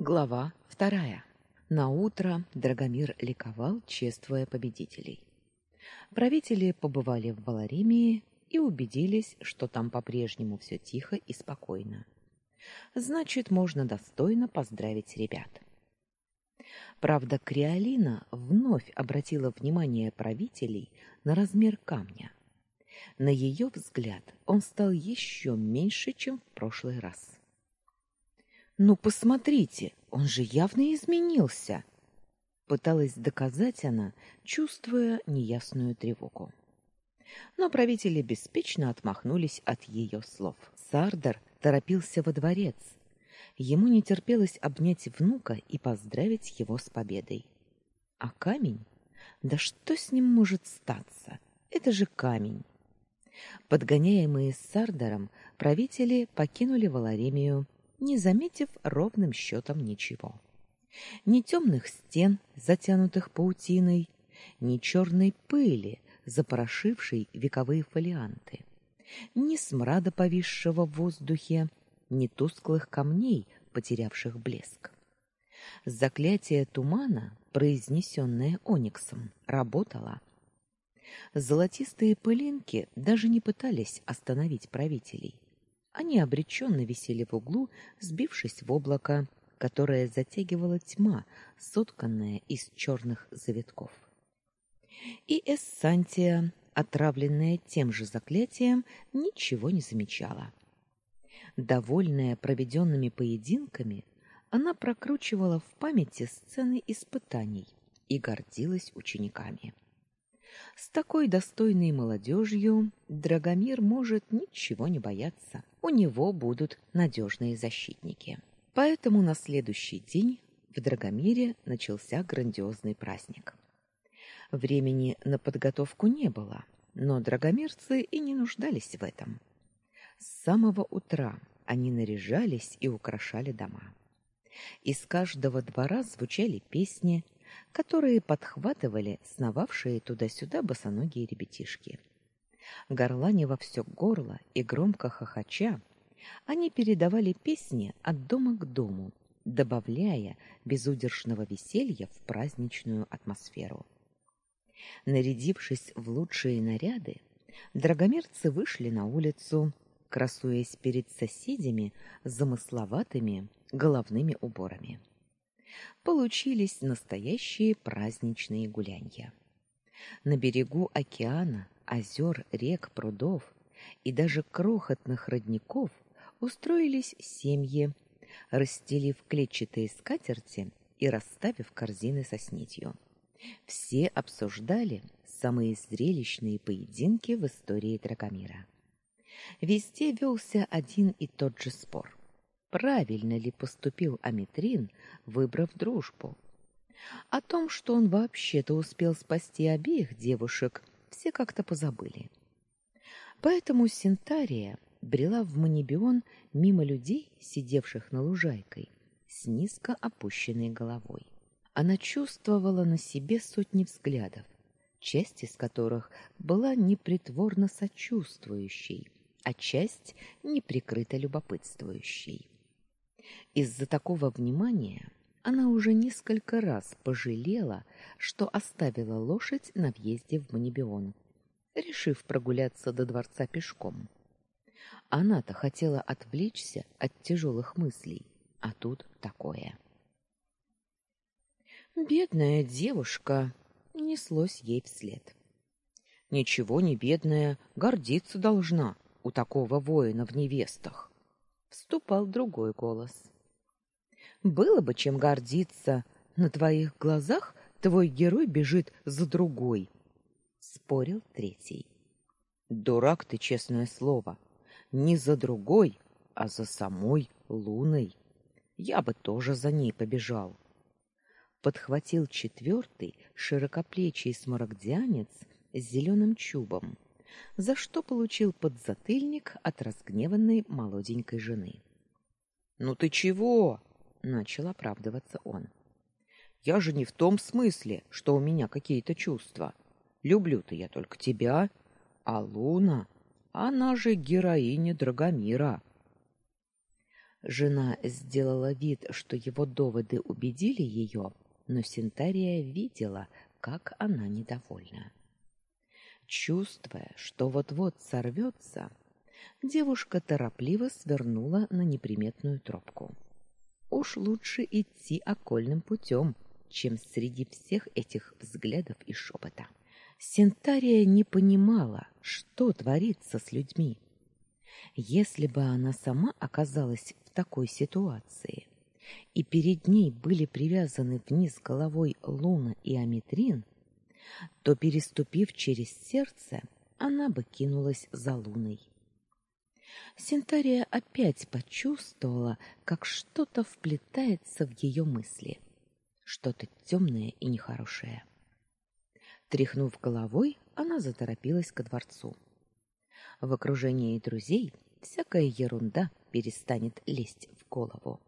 Глава вторая. На утро Драгомир ликовал, чествуя победителей. Правители побывали в Валаримии и убедились, что там по-прежнему все тихо и спокойно. Значит, можно достойно поздравить ребят. Правда, Криолина вновь обратила внимание правителей на размер камня. На ее взгляд он стал еще меньше, чем в прошлый раз. Ну посмотрите, он же явно изменился, пыталась доказать она, чувствуя неясную тревогу. Но правители беспечно отмахнулись от ее слов. Сардар торопился во дворец. Ему не терпелось обнять внука и поздравить его с победой. А камень? Да что с ним может статься? Это же камень. Подгоняемые Сардаром, правители покинули Валаремию не заметив ровным счетом ничего. Ни темных стен, затянутых паутиной, ни черной пыли, запорошившей вековые фолианты, ни смрада, повисшего в воздухе, ни тусклых камней, потерявших блеск. Заклятие тумана, произнесенное Ониксом, работало. Золотистые пылинки даже не пытались остановить правителей. Они обреченно висели в углу, сбившись в облако, которое затягивала тьма, сотканная из черных завитков. И Эссантия, отравленная тем же заклятием, ничего не замечала. Довольная проведенными поединками, она прокручивала в памяти сцены испытаний и гордилась учениками. С такой достойной молодежью Драгомир может ничего не бояться. У него будут надежные защитники. Поэтому на следующий день в Драгомире начался грандиозный праздник. Времени на подготовку не было, но драгомирцы и не нуждались в этом. С самого утра они наряжались и украшали дома. Из каждого двора звучали песни, которые подхватывали сновавшие туда-сюда босоногие ребятишки. Горлани во все горло и громко хохоча, они передавали песни от дома к дому, добавляя безудержного веселья в праздничную атмосферу. Нарядившись в лучшие наряды, драгомерцы вышли на улицу, красуясь перед соседями замысловатыми головными уборами получились настоящие праздничные гулянья. На берегу океана, озер, рек, прудов и даже крохотных родников устроились семьи, расстелив клетчатые скатерти и расставив корзины со снитью. Все обсуждали самые зрелищные поединки в истории Драгомира. Везде велся один и тот же спор правильно ли поступил Аметрин, выбрав дружбу. О том, что он вообще-то успел спасти обеих девушек, все как-то позабыли. Поэтому Синтария брела в Манибион мимо людей, сидевших на лужайкой, с низко опущенной головой. Она чувствовала на себе сотни взглядов, часть из которых была непритворно сочувствующей, а часть неприкрыто любопытствующей. Из-за такого внимания она уже несколько раз пожалела, что оставила лошадь на въезде в Манибион, решив прогуляться до дворца пешком. Она-то хотела отвлечься от тяжелых мыслей, а тут такое. Бедная девушка, неслось ей вслед. Ничего не бедная, гордиться должна у такого воина в невестах вступал другой голос. Было бы чем гордиться. На твоих глазах твой герой бежит за другой, спорил третий. Дурак ты, честное слово. Не за другой, а за самой Луной. Я бы тоже за ней побежал. Подхватил четвертый широкоплечий смарагдианец с зеленым чубом за что получил подзатыльник от разгневанной молоденькой жены. "Ну ты чего?" Начал оправдываться он. "Я же не в том смысле, что у меня какие-то чувства. Люблю-то я только тебя, а Луна, она же героиня Драгомира". Жена сделала вид, что его доводы убедили ее, но Синтария видела, как она недовольна. Чувствуя, что вот-вот сорвется, девушка торопливо свернула на неприметную тропку. Уж лучше идти окольным путем, чем среди всех этих взглядов и шепота. Синтария не понимала, что творится с людьми. Если бы она сама оказалась в такой ситуации, и перед ней были привязаны вниз головой Луна и Аметрин, то, переступив через сердце, она бы кинулась за Луной. Синтария опять почувствовала, как что-то вплетается в ее мысли, что-то темное и нехорошее. Тряхнув головой, она заторопилась ко дворцу. В окружении друзей всякая ерунда перестанет лезть в голову.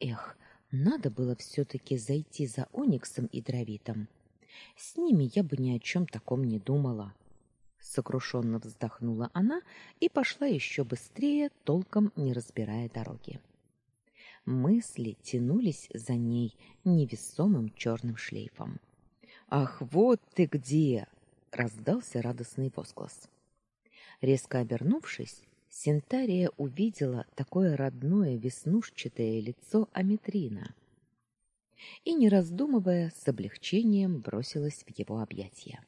Эх, надо было все таки зайти за Ониксом и Дровитом. С ними я бы ни о чем таком не думала. Сокрушенно вздохнула она и пошла еще быстрее, толком не разбирая дороги. Мысли тянулись за ней невесомым черным шлейфом. Ах, вот ты где, раздался радостный возглас. Резко обернувшись, Синтария увидела такое родное веснушчатое лицо Аметрина и, не раздумывая, с облегчением бросилась в его объятия.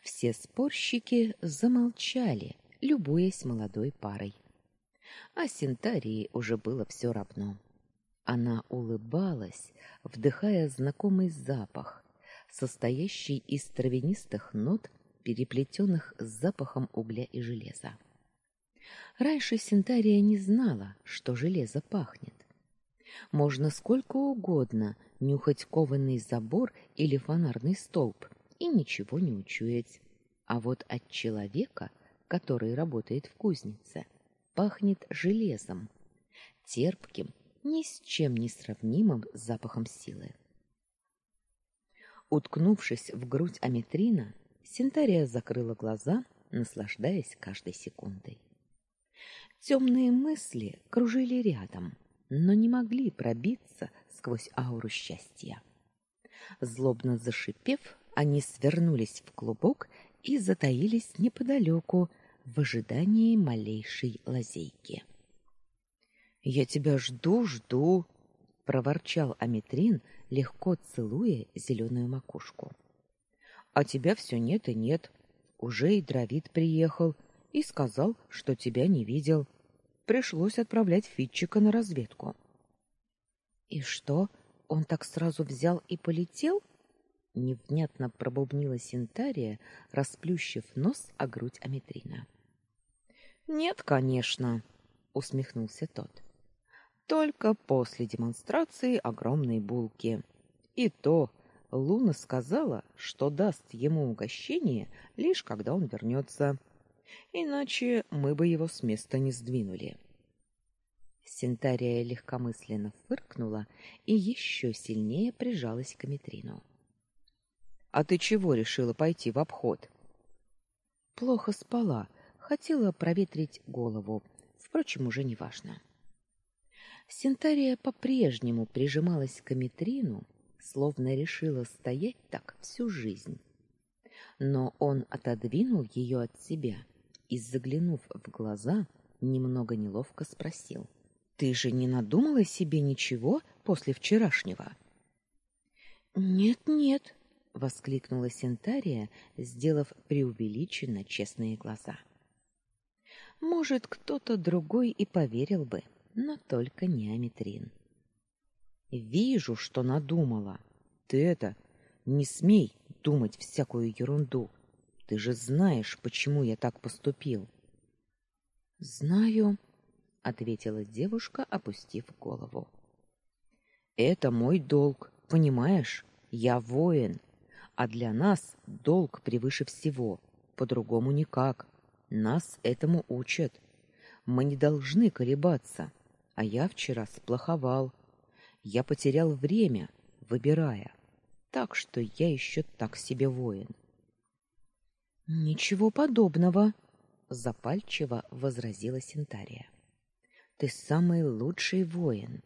Все спорщики замолчали, любуясь молодой парой. А Синтарии уже было все равно. Она улыбалась, вдыхая знакомый запах, состоящий из травянистых нот, переплетенных с запахом угля и железа. Раньше Синтария не знала, что железо пахнет. Можно сколько угодно нюхать кованный забор или фонарный столб и ничего не учуять. А вот от человека, который работает в кузнице, пахнет железом, терпким, ни с чем не сравнимым запахом силы. Уткнувшись в грудь Аметрина, Синтария закрыла глаза, наслаждаясь каждой секундой. Темные мысли кружили рядом, но не могли пробиться сквозь ауру счастья. Злобно зашипев, они свернулись в клубок и затаились неподалеку в ожидании малейшей лазейки. Я тебя жду, жду, проворчал Аметрин, легко целуя зеленую макушку. А тебя все нет и нет. Уже и Дравид приехал и сказал, что тебя не видел. Пришлось отправлять Фитчика на разведку. И что, он так сразу взял и полетел? Невнятно пробубнила Синтария, расплющив нос о грудь Аметрина. Нет, конечно, усмехнулся тот. Только после демонстрации огромной булки. И то Луна сказала, что даст ему угощение лишь когда он вернется. Иначе мы бы его с места не сдвинули. Синтария легкомысленно фыркнула и еще сильнее прижалась к Митрину. А ты чего решила пойти в обход? Плохо спала, хотела проветрить голову. Впрочем, уже не важно. Синтария по-прежнему прижималась к Митрину, словно решила стоять так всю жизнь. Но он отодвинул ее от себя и, заглянув в глаза, немного неловко спросил: "Ты же не надумала себе ничего после вчерашнего?" "Нет, нет", воскликнула Синтария, сделав преувеличенно честные глаза. Может, кто-то другой и поверил бы, но только не Аметрин. Вижу, что надумала. Ты это не смей думать всякую ерунду. Ты же знаешь, почему я так поступил. Знаю, ответила девушка, опустив голову. Это мой долг, понимаешь? Я воин, а для нас долг превыше всего, по-другому никак. Нас этому учат. Мы не должны колебаться. А я вчера сплоховал. Я потерял время, выбирая. Так что я еще так себе воин. Ничего подобного, запальчиво возразила Синтария. Ты самый лучший воин.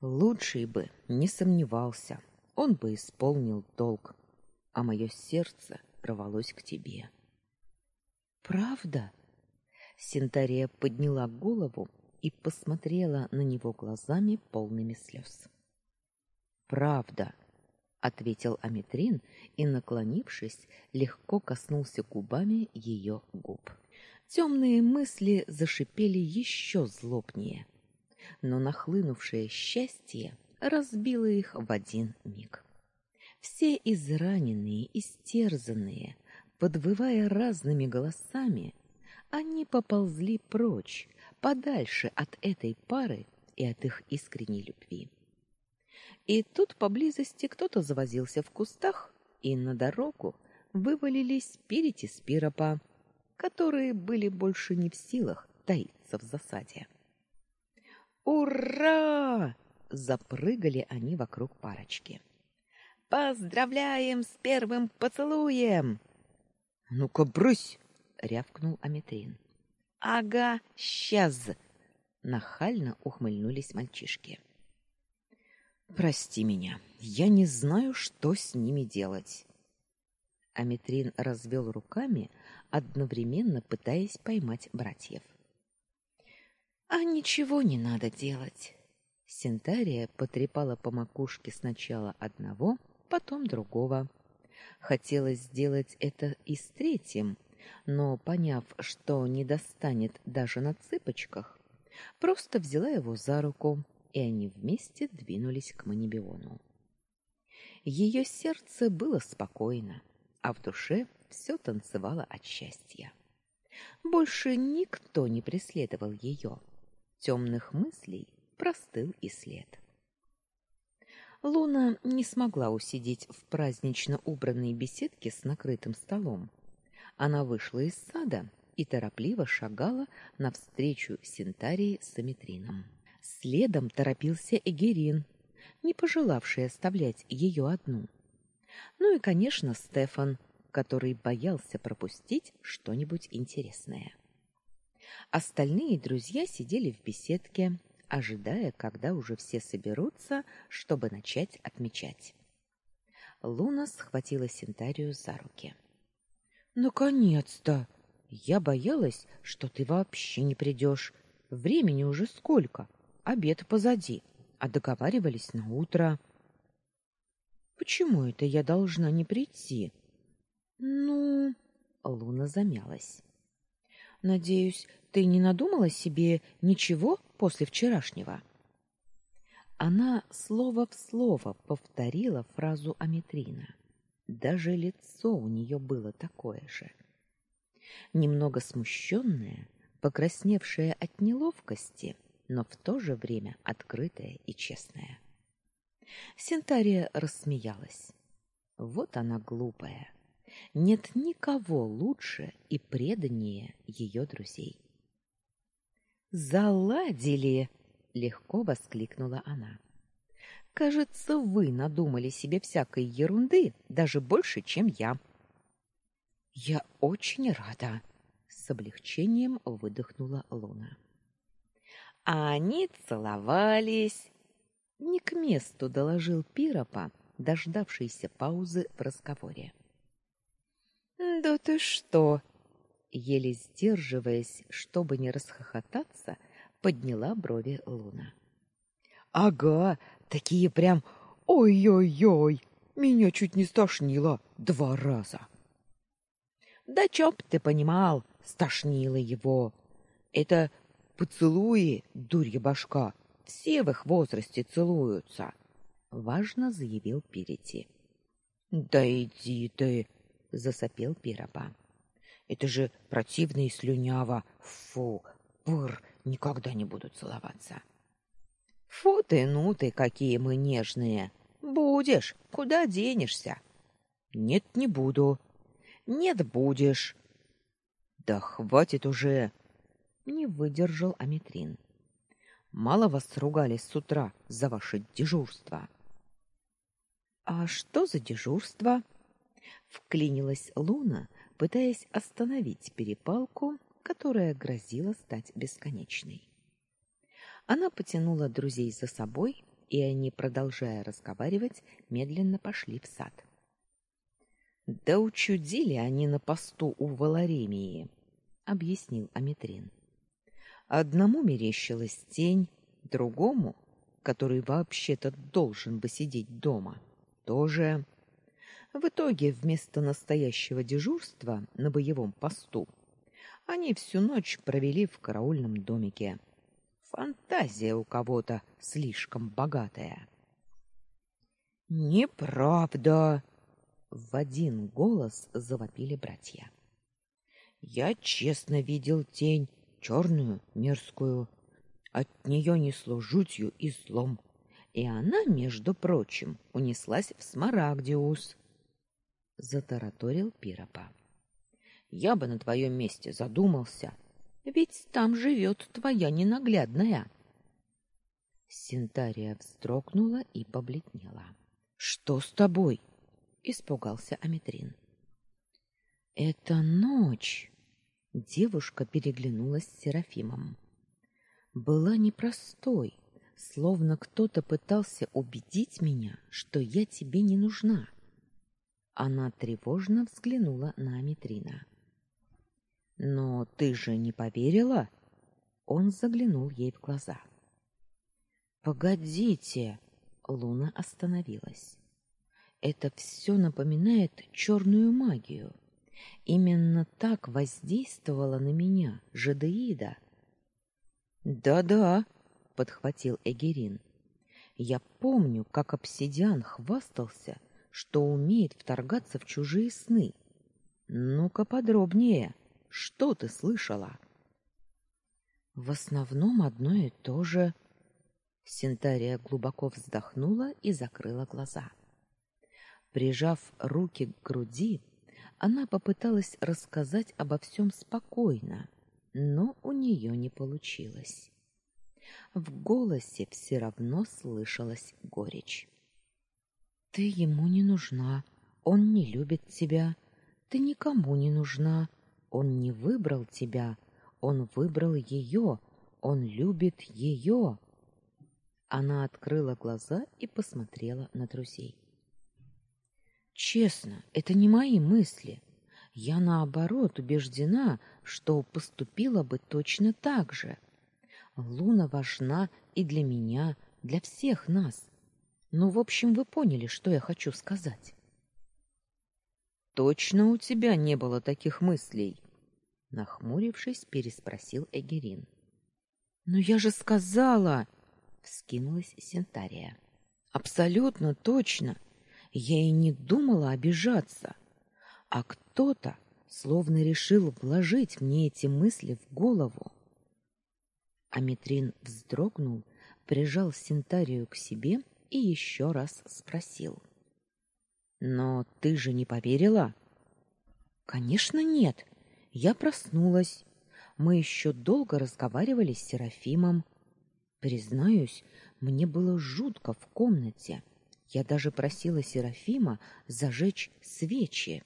Лучший бы, не сомневался. Он бы исполнил долг, а мое сердце рвалось к тебе. Правда? Синтария подняла голову и посмотрела на него глазами полными слез. Правда, ответил Аметрин и, наклонившись, легко коснулся губами ее губ. Темные мысли зашипели еще злобнее, но нахлынувшее счастье разбило их в один миг. Все израненные, истерзанные, подвывая разными голосами, они поползли прочь, подальше от этой пары и от их искренней любви. И тут поблизости кто-то завозился в кустах, и на дорогу вывалились Пирити с Пиропа, которые были больше не в силах таиться в засаде. «Ура!» — запрыгали они вокруг парочки. «Поздравляем с первым поцелуем!» «Ну-ка, брысь!» — рявкнул Аметрин. «Ага, сейчас!» — нахально ухмыльнулись мальчишки. Прости меня, я не знаю, что с ними делать. Аметрин развел руками, одновременно пытаясь поймать братьев. А ничего не надо делать. Синтария потрепала по макушке сначала одного, потом другого. Хотелось сделать это и с третьим, но, поняв, что не достанет даже на цыпочках, просто взяла его за руку и они вместе двинулись к Манибиону. Ее сердце было спокойно, а в душе все танцевало от счастья. Больше никто не преследовал ее. Темных мыслей простыл и след. Луна не смогла усидеть в празднично убранной беседке с накрытым столом. Она вышла из сада и торопливо шагала навстречу Синтарии с Аметрином. Следом торопился Эгерин, не пожелавший оставлять ее одну. Ну и, конечно, Стефан, который боялся пропустить что-нибудь интересное. Остальные друзья сидели в беседке, ожидая, когда уже все соберутся, чтобы начать отмечать. Луна схватила Синтарию за руки. Наконец-то. Я боялась, что ты вообще не придешь. Времени уже сколько? обед позади, а договаривались на утро. Почему это я должна не прийти? Ну, Луна замялась. Надеюсь, ты не надумала себе ничего после вчерашнего. Она слово в слово повторила фразу Аметрина. Даже лицо у нее было такое же. Немного смущенное, покрасневшее от неловкости, но в то же время открытая и честная. Синтария рассмеялась. Вот она глупая. Нет никого лучше и преданнее ее друзей. Заладили, легко воскликнула она. Кажется, вы надумали себе всякой ерунды даже больше, чем я. Я очень рада, с облегчением выдохнула Луна. А они целовались. Не к месту доложил Пиропа, дождавшийся паузы в разговоре. Да ты что? Еле сдерживаясь, чтобы не расхохотаться, подняла брови Луна. Ага, такие прям ой-ой-ой, меня чуть не стошнило два раза. Да б ты понимал, стошнило его. Это Поцелуи, дурья башка, все в их возрасте целуются, важно заявил Перети. Да иди ты, засопел Пиропа. Это же противно и слюняво. Фу, пыр, никогда не буду целоваться. Фу ты, ну ты, какие мы нежные. Будешь, куда денешься? Нет, не буду. Нет, будешь. Да хватит уже, не выдержал Аметрин. Мало вас ругали с утра за ваше дежурство. А что за дежурство? Вклинилась Луна, пытаясь остановить перепалку, которая грозила стать бесконечной. Она потянула друзей за собой, и они, продолжая разговаривать, медленно пошли в сад. Да учудили они на посту у Валаремии, объяснил Аметрин. Одному мерещилась тень, другому, который вообще-то должен бы сидеть дома, тоже. В итоге вместо настоящего дежурства на боевом посту они всю ночь провели в караульном домике. Фантазия у кого-то слишком богатая. Неправда, в один голос завопили братья. Я честно видел тень, черную, мерзкую. От нее несло жутью и злом. И она, между прочим, унеслась в Смарагдиус. Затараторил Пиропа. Я бы на твоем месте задумался, ведь там живет твоя ненаглядная. Синтария вздрогнула и побледнела. Что с тобой? испугался Аметрин. Это ночь. Девушка переглянулась с Серафимом. Была непростой, словно кто-то пытался убедить меня, что я тебе не нужна. Она тревожно взглянула на Аметрина. Но ты же не поверила? Он заглянул ей в глаза. Погодите, Луна остановилась. Это все напоминает черную магию. Именно так воздействовала на меня жадеида. Да-да, подхватил Эгерин. Я помню, как обсидиан хвастался, что умеет вторгаться в чужие сны. Ну-ка подробнее. Что ты слышала? В основном одно и то же. Синтария глубоко вздохнула и закрыла глаза. Прижав руки к груди, она попыталась рассказать обо всем спокойно, но у нее не получилось. В голосе все равно слышалась горечь. Ты ему не нужна, он не любит тебя, ты никому не нужна. Он не выбрал тебя, он выбрал ее, он любит ее. Она открыла глаза и посмотрела на друзей. Честно, это не мои мысли. Я наоборот убеждена, что поступила бы точно так же. Луна важна и для меня, для всех нас. Ну, в общем, вы поняли, что я хочу сказать. Точно у тебя не было таких мыслей, нахмурившись, переспросил Эгерин. "Но я же сказала", вскинулась Сентария. "Абсолютно точно. Я и не думала обижаться. А кто-то словно решил вложить мне эти мысли в голову. Аметрин вздрогнул, прижал Сентарию к себе и еще раз спросил: "Но ты же не поверила?" "Конечно, нет. Я проснулась. Мы еще долго разговаривали с Серафимом. Признаюсь, мне было жутко в комнате. Я даже просила Серафима зажечь свечи.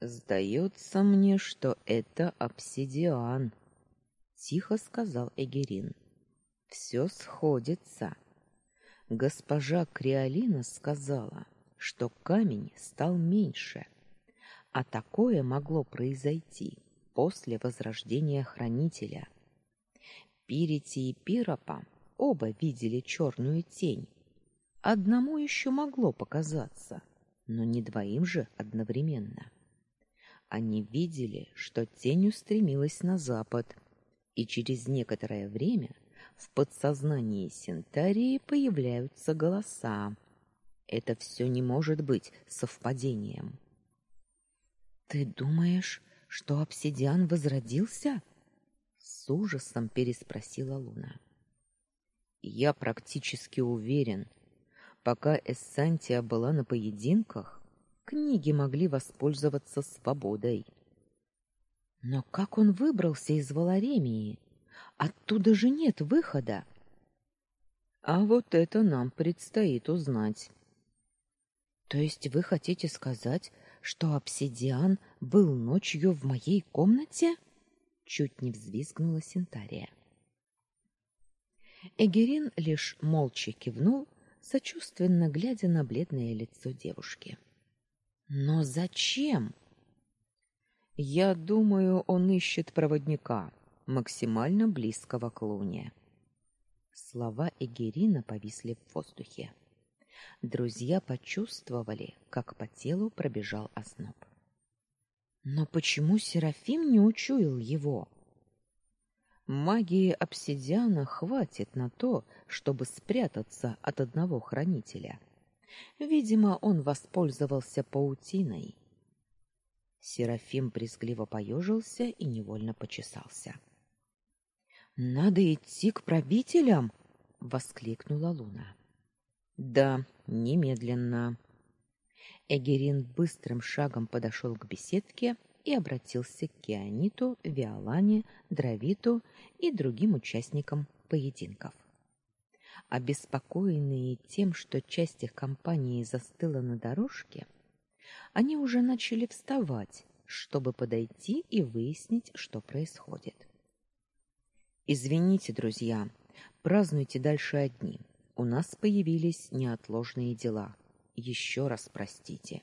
Сдается мне, что это обсидиан, тихо сказал Эгерин. Все сходится. Госпожа Криолина сказала, что камень стал меньше а такое могло произойти после возрождения хранителя. Пирити и Пиропа оба видели черную тень. Одному еще могло показаться, но не двоим же одновременно. Они видели, что тень устремилась на запад, и через некоторое время в подсознании Синтарии появляются голоса. Это все не может быть совпадением. Ты думаешь, что обсидиан возродился? С ужасом переспросила Луна. Я практически уверен, пока Эссантия была на поединках, книги могли воспользоваться свободой. Но как он выбрался из Валаремии? Оттуда же нет выхода. А вот это нам предстоит узнать. То есть вы хотите сказать, что обсидиан был ночью в моей комнате? Чуть не взвизгнула Синтария. Эгерин лишь молча кивнул, сочувственно глядя на бледное лицо девушки. Но зачем? Я думаю, он ищет проводника, максимально близкого к Луне. Слова Эгерина повисли в воздухе. Друзья почувствовали, как по телу пробежал озноб. Но почему Серафим не учуял его? Магии обсидиана хватит на то, чтобы спрятаться от одного хранителя. Видимо, он воспользовался паутиной. Серафим брезгливо поежился и невольно почесался. Надо идти к правителям, воскликнула Луна. Да, немедленно. Эгерин быстрым шагом подошел к беседке и обратился к Кианиту, Виолане, Дравиту и другим участникам поединков. Обеспокоенные тем, что часть их компании застыла на дорожке, они уже начали вставать, чтобы подойти и выяснить, что происходит. Извините, друзья, празднуйте дальше одни. У нас появились неотложные дела. Еще раз простите.